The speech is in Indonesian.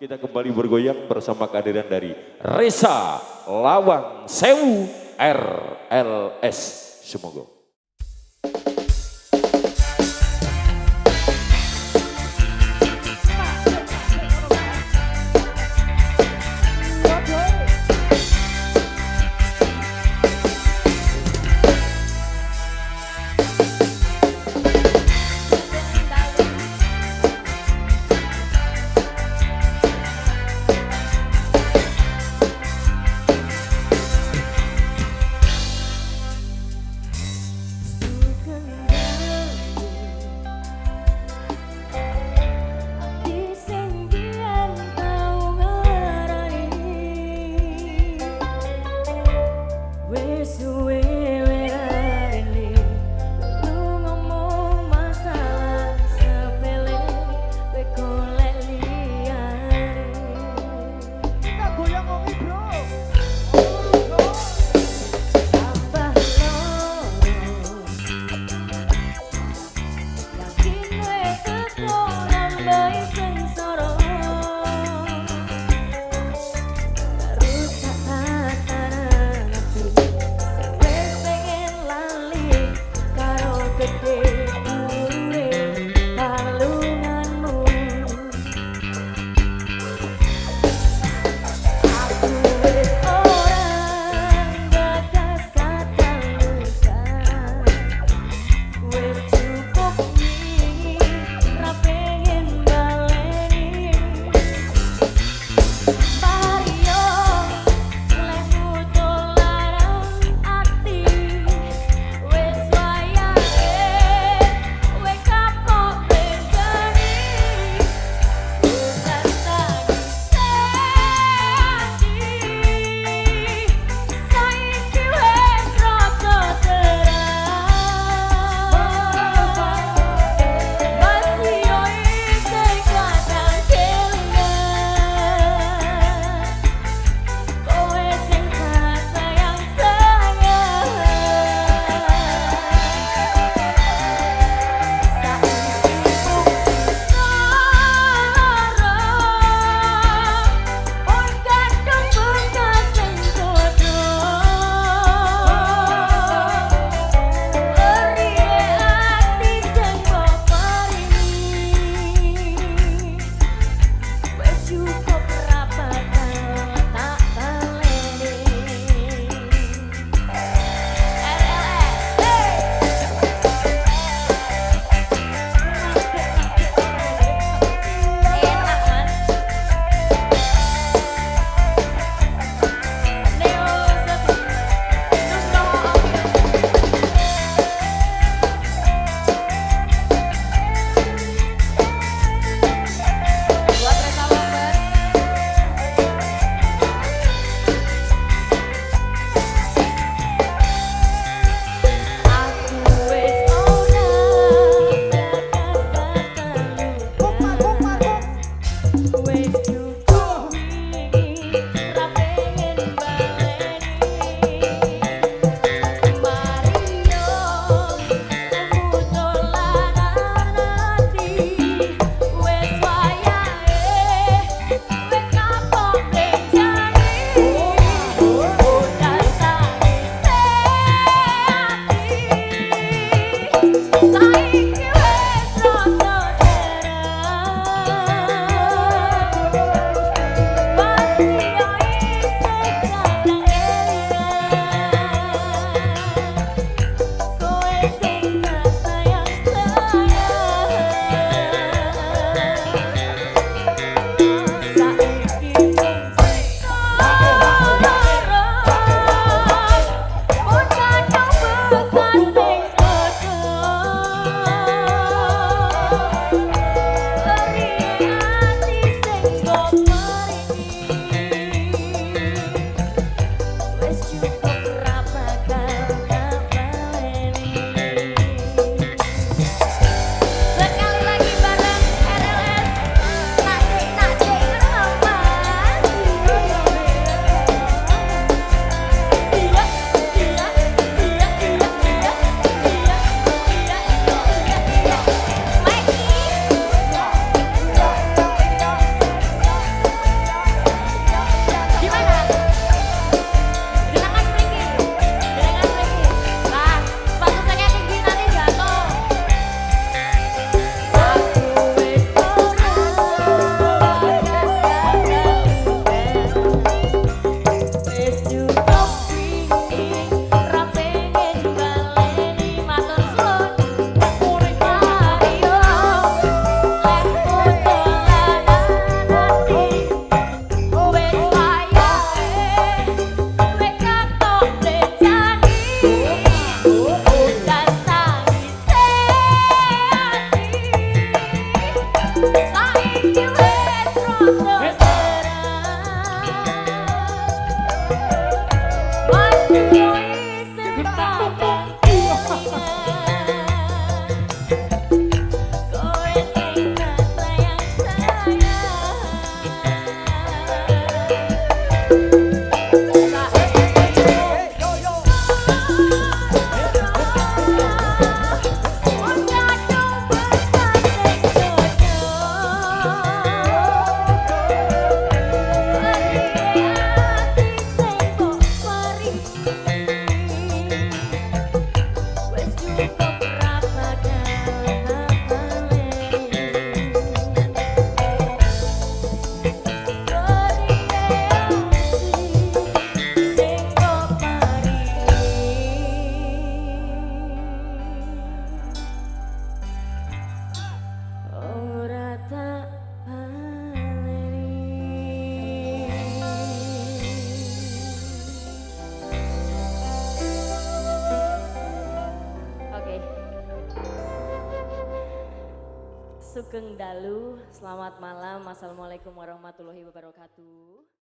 Kita kembali bergoyang bersama kehadiran dari Reza Lawang Sewu RLS. Semoga. Bye. Sugeng Dalu. Selamat malam. Assalamualaikum warahmatullahi wabarakatuh.